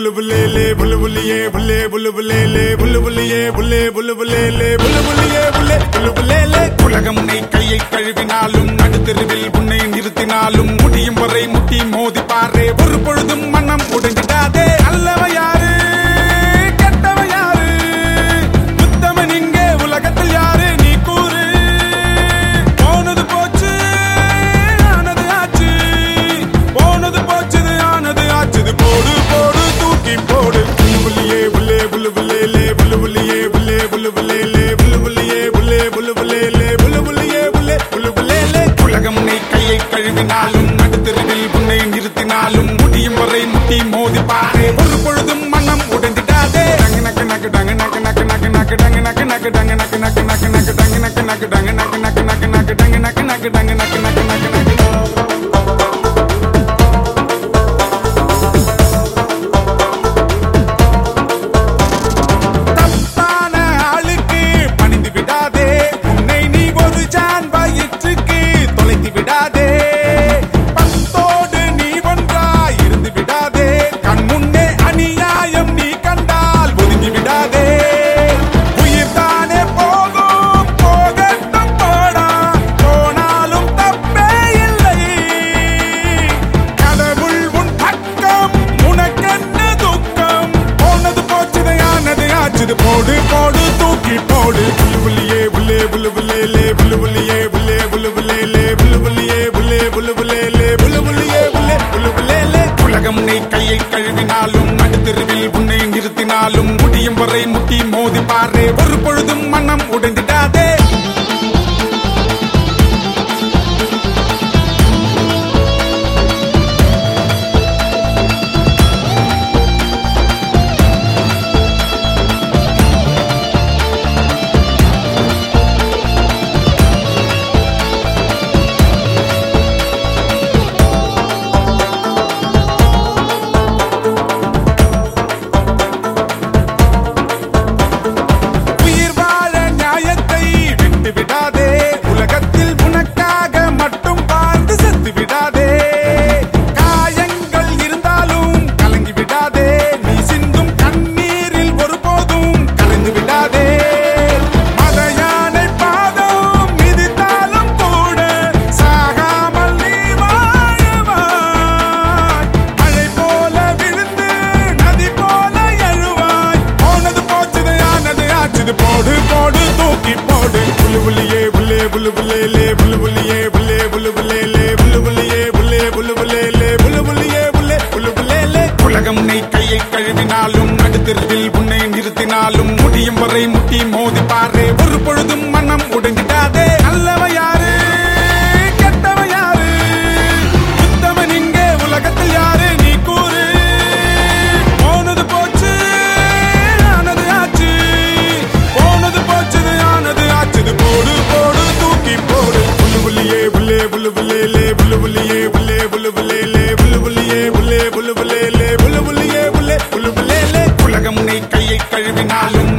புல்லு புல்லேலே புல்லு புல்லியே புல்லே புல்லு புல்லேலே புல்லு புல்லியே புல்லே புல்லு புல்லேலே புல்லு புல்லியே புல்லே புல்லு புல்லேலே உலகம் உன்னை கையை கழுவினாலும் நடுத்தெருவில் உன்னை நிறுத்தினாலும் முடியும் வரை முட்டி மோதி பாரு ஒரு பொழுதும் மனம் உடைஞ்சிடாதே. அல்லவ யாரு? கெட்டவ யாரு? புத்தவன் இங்கே உலகத்தில் யாரு? நீ கூறு. போனது போச்சு ஆனது ஆச்சு. போனது போச்சது ஆனது ஆச்சது. போடு புல்லு புள்ளியே புல்லே புல்லு புல்லேலே. உலகம் உன்னை கையை கழுவினாலும் நடுத்தருவில் உன்னை நிறுத்தினாலும் முடியும் வரை முட்டி மோதி பாரு ஆனது போடு போடு தூக்கி போடு. புல்லு புள்ளியே புல்லே புல்லு புல்லேலே புல்லு புள்ளியே புல்லே புல்லு புல்லேலே புல்லு புள்ளியே புல்லே புல்லு புல்லேலே புல்லு புள்ளியே புல்லே புல்லு லே. உலகம் நீ கையை கழுவினாலும் நடுத்தெருவில் உன்னை நிறுத்தினாலும் முடியும் வரை முட்டி மோதி பாரு ஒரு பொழுதும் உலகம் உன்னை கையை கழுவினாலும் criminal